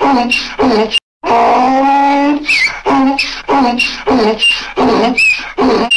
orange, orange, orange, orange, orange, orange, orange, orange,